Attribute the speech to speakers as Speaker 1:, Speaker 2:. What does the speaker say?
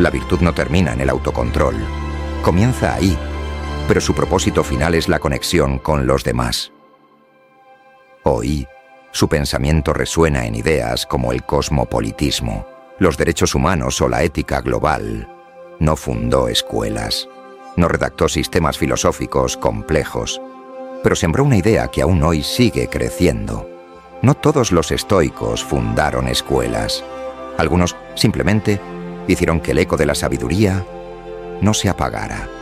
Speaker 1: La virtud no termina en el autocontrol. Comienza ahí, pero su propósito final es la conexión con los demás. Hoy, su pensamiento resuena en ideas como el cosmopolitismo, los derechos humanos o la ética global. No fundó escuelas, no redactó sistemas filosóficos complejos, pero sembró una idea que aún hoy sigue creciendo. No todos los estoicos fundaron escuelas. Algunos simplemente hicieron que el eco de la sabiduría no se apagara.